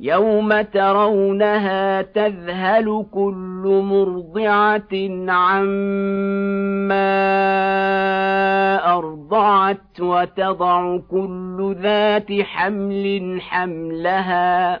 يوم ترونها تذهل كل مرضعه عما ارضعت وتضع كل ذات حمل حملها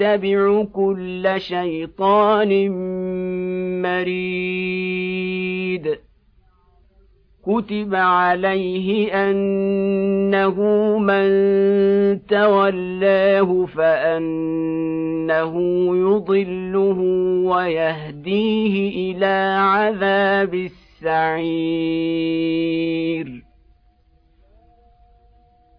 يتبع كل شيطان مريد. كتب عليه أنه من تولاه فأنه يضله ويهديه إلى عذاب السعير.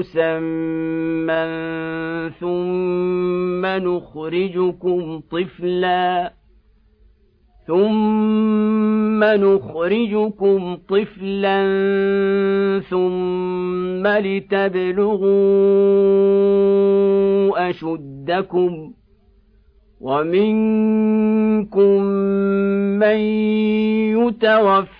مسمى ثم نخرجكم طفلا ثم نخرجكم طفلا ثم لتبلغوا أشدكم ومنكم من يتوفى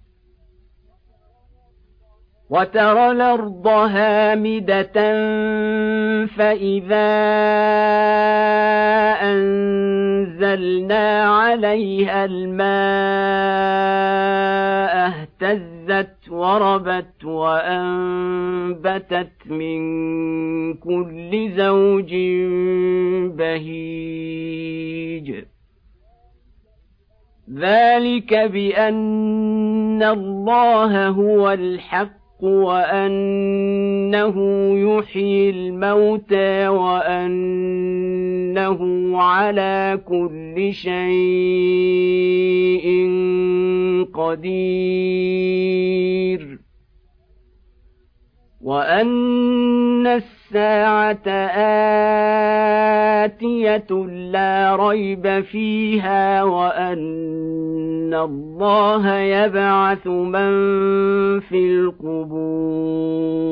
وترى الأرض هامدة فإذا أنزلنا عليها الماء اهتزت وربت وأنبتت من كل زوج بهيج. ذلك بأن الله هو الحق وأنه يحيي الموتى وأنه على كل شيء قدير. وان الساعة اتيه لا ريب فيها وان الله يبعث من في القبور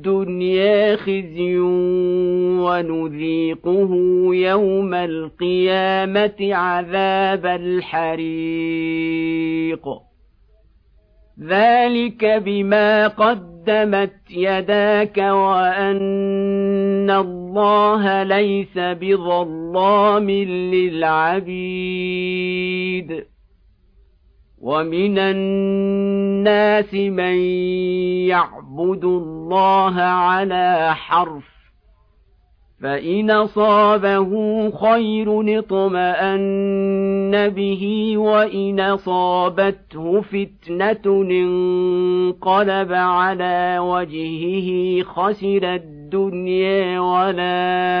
الدنيا خزي ونذيقه يوم القيامة عذاب الحريق. ذلك بما قدمت يداك وأن الله ليس بظلام للعبيد. ومن الناس من يعبد الله على حرف فان اصابه خير اطمان به وان اصابته فتنه انقلب على وجهه خسر الدنيا والاخره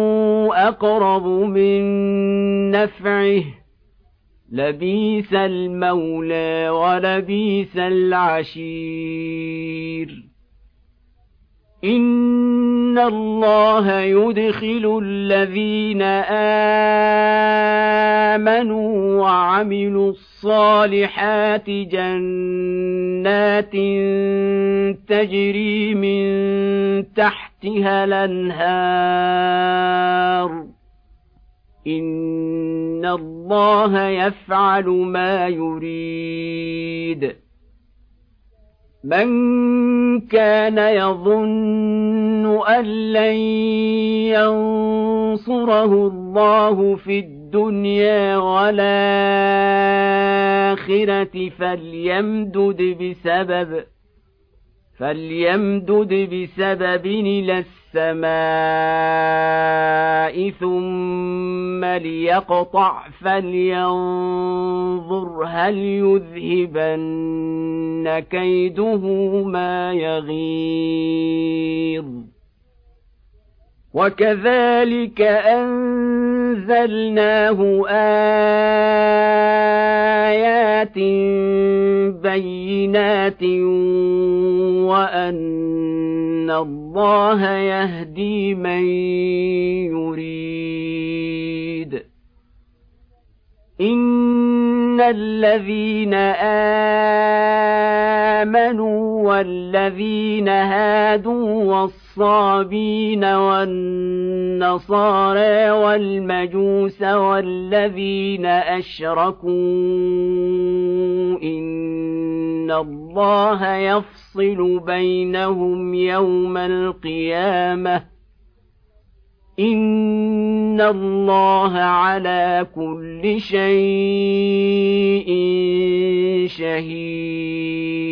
أقرب من نفعه. لبيس المولى ولبيس العشير. إن الله يدخل الذين آمنوا وعملوا الصالحات جنات تجري من تحتها الأنهار. إن الله يفعل ما يريد. من كان يظن أن لن ينصره الله في الدنيا والآخرة فليمدد بسبب فليمدد بسبب إلى السماء ثم ليقطع فلينظر هل يذهبن كيده ما يغيظ وكذلك انزلناه ايات بينات وان الله يهدي من يريد ان الذين امنوا والذين هادوا والصابين والنصارى والمجوس والذين اشركوا ان الله يفصل بينهم يوم القيامه ان الله على كل شيء شهيد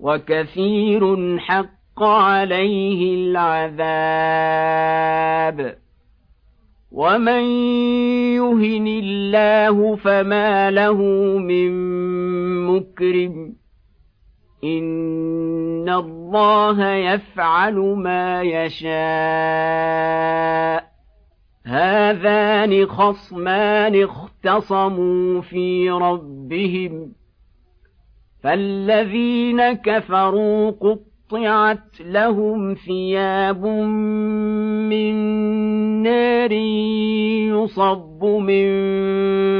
وكثير حق عليه العذاب ومن يهن الله فما له من مكرم إن الله يفعل ما يشاء هذان خصمان اختصموا في ربهم فالذين كفروا قطعت لهم ثياب من نار يصب من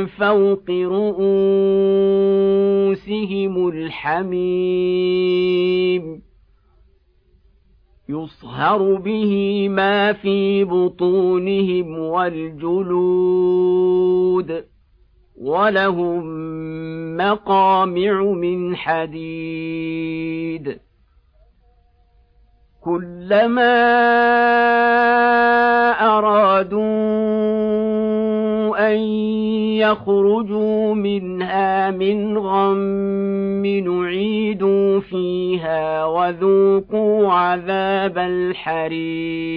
فوق رؤوسهم الحميم يصهر به ما في بطونهم والجلود ولهم مقامع من حديد كلما ارادوا ان يخرجوا منها من غم نعيدوا فيها وذوقوا عذاب الحريق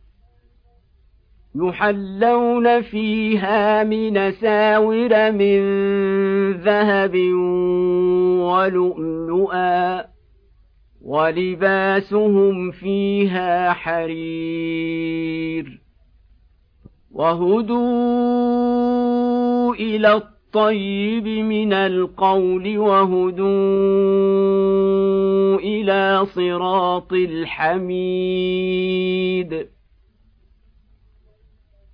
يحلون فيها من ساور من ذهب ولؤلؤا ولباسهم فيها حرير وهدوا إلى الطيب من القول وهدوا إلى صراط الحميد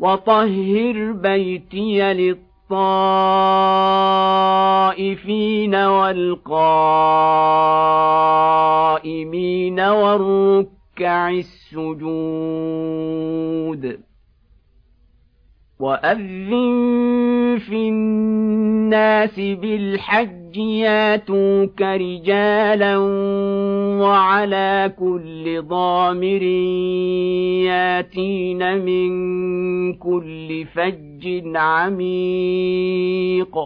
وطهر بيتي للطائفين والقائمين والركع السجود واذن في الناس بالحج ياتوك رجالا وعلى كل ضامر ياتين من كل فج عميق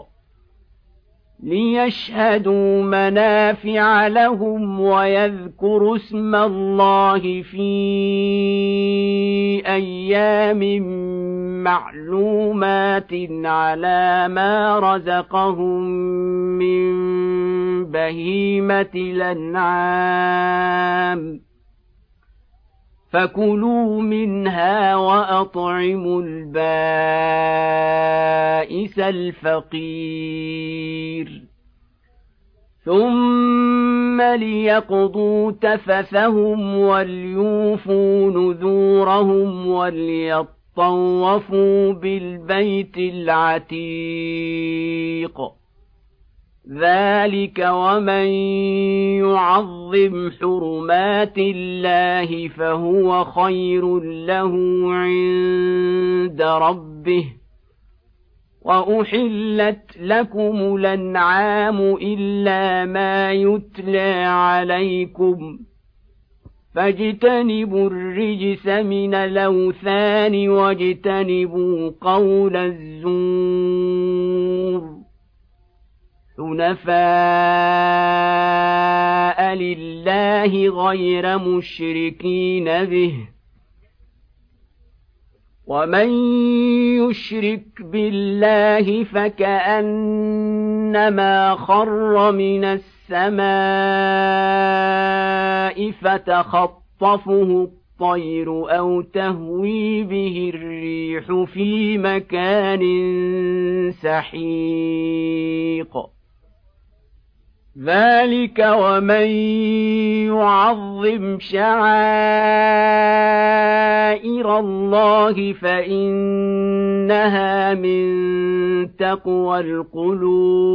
ليشهدوا منافع لهم ويذكروا اسم الله في أيام معلومات على ما رزقهم من بهيمه الانعام فكلوا منها واطعموا البائس الفقير ثم ليقضوا تفثهم وليوفوا نذورهم وليطوفوا بالبيت العتيق. ذلك ومن يعظم حرمات الله فهو خير له عند ربه. وأحلت لكم الأنعام إلا ما يتلى عليكم. فاجتنبوا الرجس من الأوثان واجتنبوا قول الزور. حنفاء لله غير مشركين به. ومن يشرك بالله فكأنما خر من السماء فتخطفه الطير أو تهوي به الريح في مكان سحيق. ذلك ومن يعظم شعائر الله فإنها من تقوى القلوب.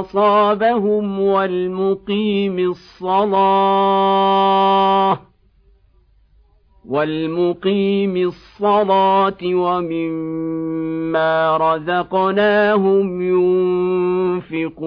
أصابهم والمقيم الصلاة والمقيم الصلاة ومما رزقناهم ينفقون.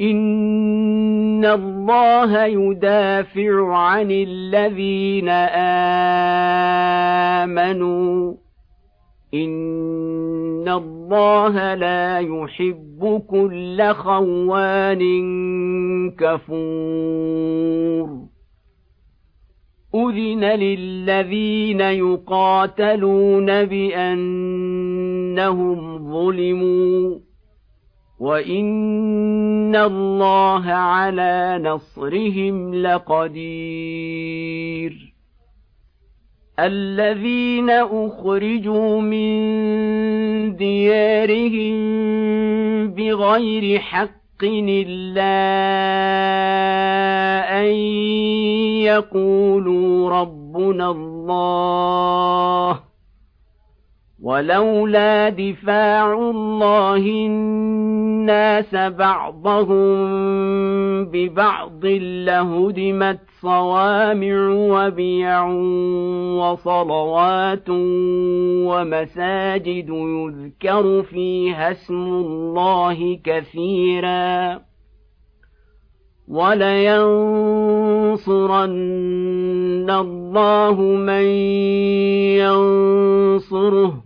ان الله يدافع عن الذين امنوا. ان الله لا يحب كل خوان كفور. اذن للذين يقاتلون بانهم ظلموا. وان الله على نصرهم لقدير الذين اخرجوا من ديارهم بغير حق الا ان يقولوا ربنا الله ولولا دفاع الله الناس بعضهم ببعض لهدمت صوامع وبيع وصلوات ومساجد يذكر فيها اسم الله كثيرا ولينصرن الله من ينصره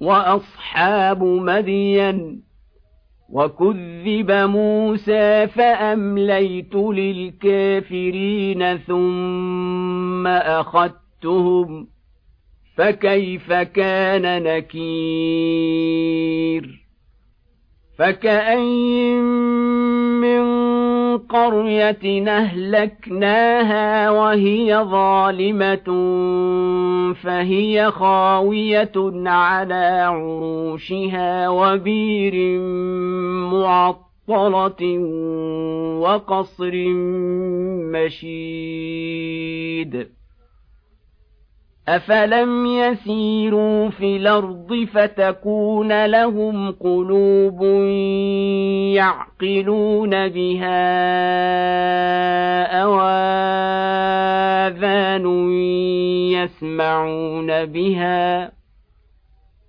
وأصحاب مدين وكذب موسى فأمليت للكافرين ثم أخذتهم فكيف كان نكير فكأين قرية أهلكناها وهي ظالمة فهي خاوية على عروشها وبير معطلة وقصر مشيد. أفلم يسيروا في الأرض فتكون لهم قلوب يعقلون بها أواذان يسمعون بها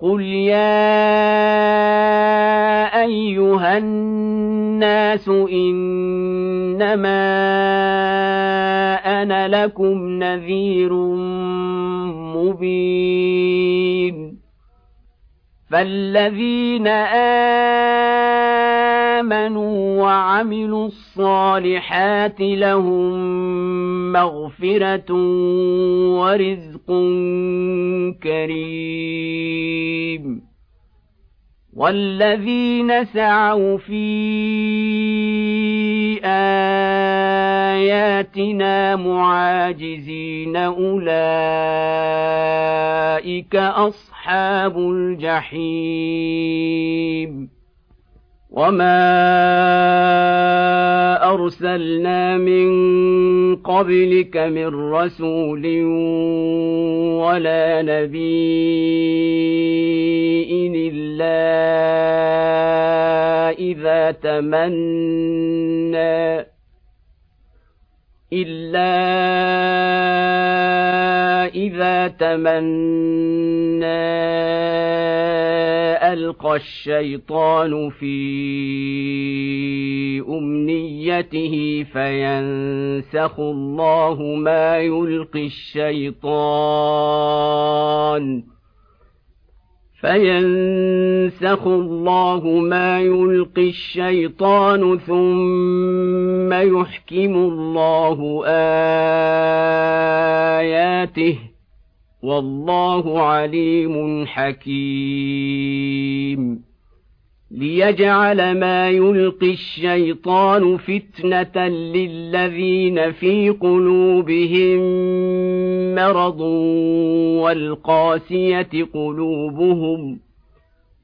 قل يا ايها الناس انما أنا لكم نذير مبين فالذين امنوا وعملوا الصالحات لهم مغفره ورزق كريم والذين سعوا في اياتنا معاجزين أولئك أصحاب الجحيم وما ارسلنا من قبلك من رسول ولا نبي الا اذا تمنى إلا إذا تمنى ألقى الشيطان في أمنيته فينسخ الله ما يلقي الشيطان فينسخ الله ما يلقي الشيطان ثم يحكم الله آياته والله عليم حكيم. ليجعل ما يلقي الشيطان فتنة للذين في قلوبهم مرض والقاسية قلوبهم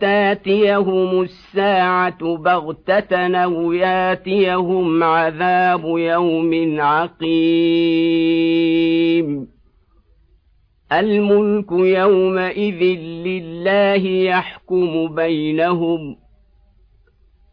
تاتيهم الساعة بغته أو ياتيهم عذاب يوم عقيم الملك يومئذ لله يحكم بينهم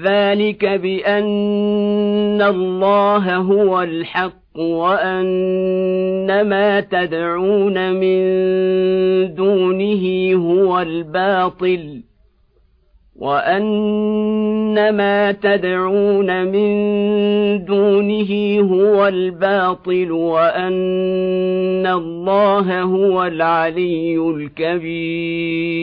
ذلك بان الله هو الحق وان ما تدعون من دونه هو الباطل وان ما تدعون من دونه هو الباطل وان الله هو العلي الكبير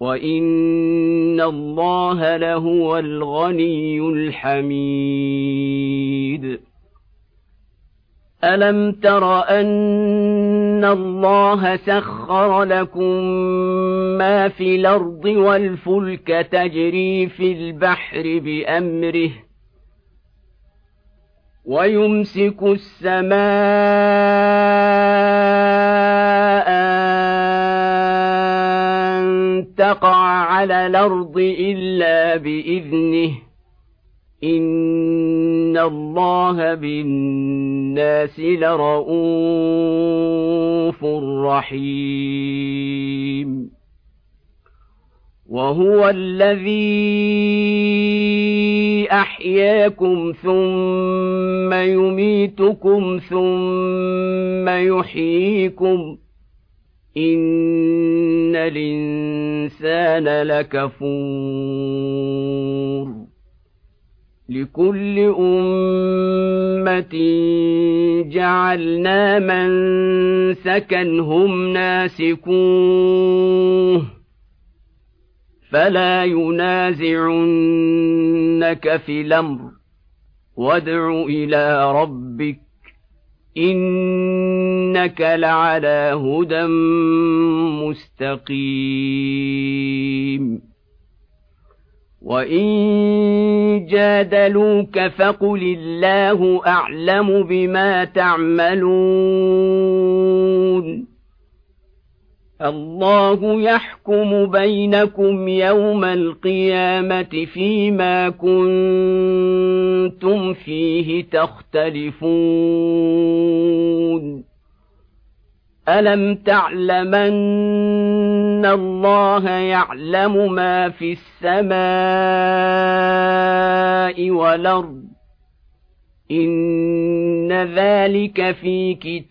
وان الله لهو الغني الحميد. الم تر ان الله سخر لكم ما في الأرض والفلك تجري في البحر بامره ويمسك السماء تقع على الأرض إلا بإذنه. إن الله بالناس لرءوف رحيم. وهو الذي أحياكم ثم يميتكم ثم يحييكم ان الانسان لكفور لكل امه جعلنا من سكنهم ناسكوه فلا ينازعنك في الامر وادع إلى ربك انك لعلى هدى مستقيم وان جادلوك فقل الله اعلم بما تعملون الله يحكم بينكم يوم القيامة فيما كنتم فيه تختلفون. ألم تعلمن الله يعلم ما في السماء والأرض؟ إن ذلك في كتاب.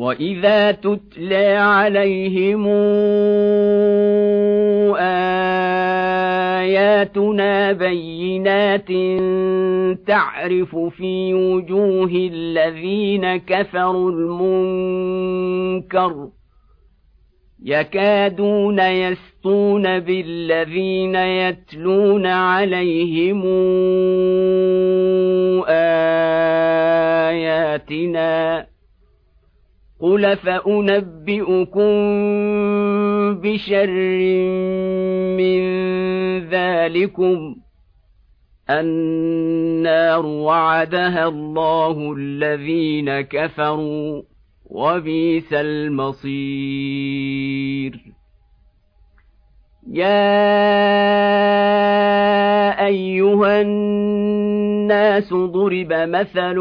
واذا تتلى عليهم اياتنا بينات تعرف في وجوه الذين كفروا المنكر يكادون يسطون بالذين يتلون عليهم اياتنا قل فانبئكم بشر من ذلكم النار وعدها الله الذين كفروا وبئس المصير يا ايها الناس ضرب مثل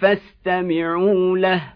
فاستمعوا له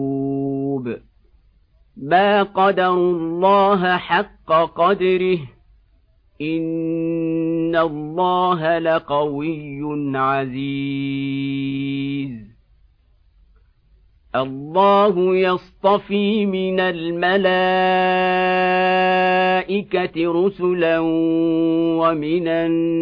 ما قدروا الله حق قدره. إن الله لقوي عزيز. الله يصطفي من الملائكة رسلا ومن الناس.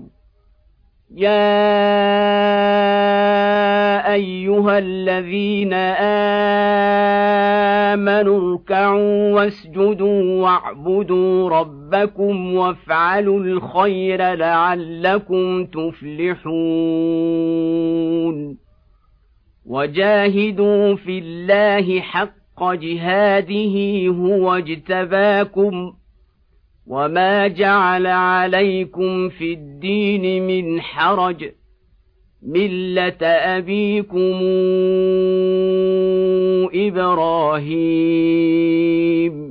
يا ايها الذين امنوا اركعوا واسجدوا واعبدوا ربكم وافعلوا الخير لعلكم تفلحون وجاهدوا في الله حق جهاده هو اجتباكم وما جعل عليكم في الدين من حرج مله ابيكم إبراهيم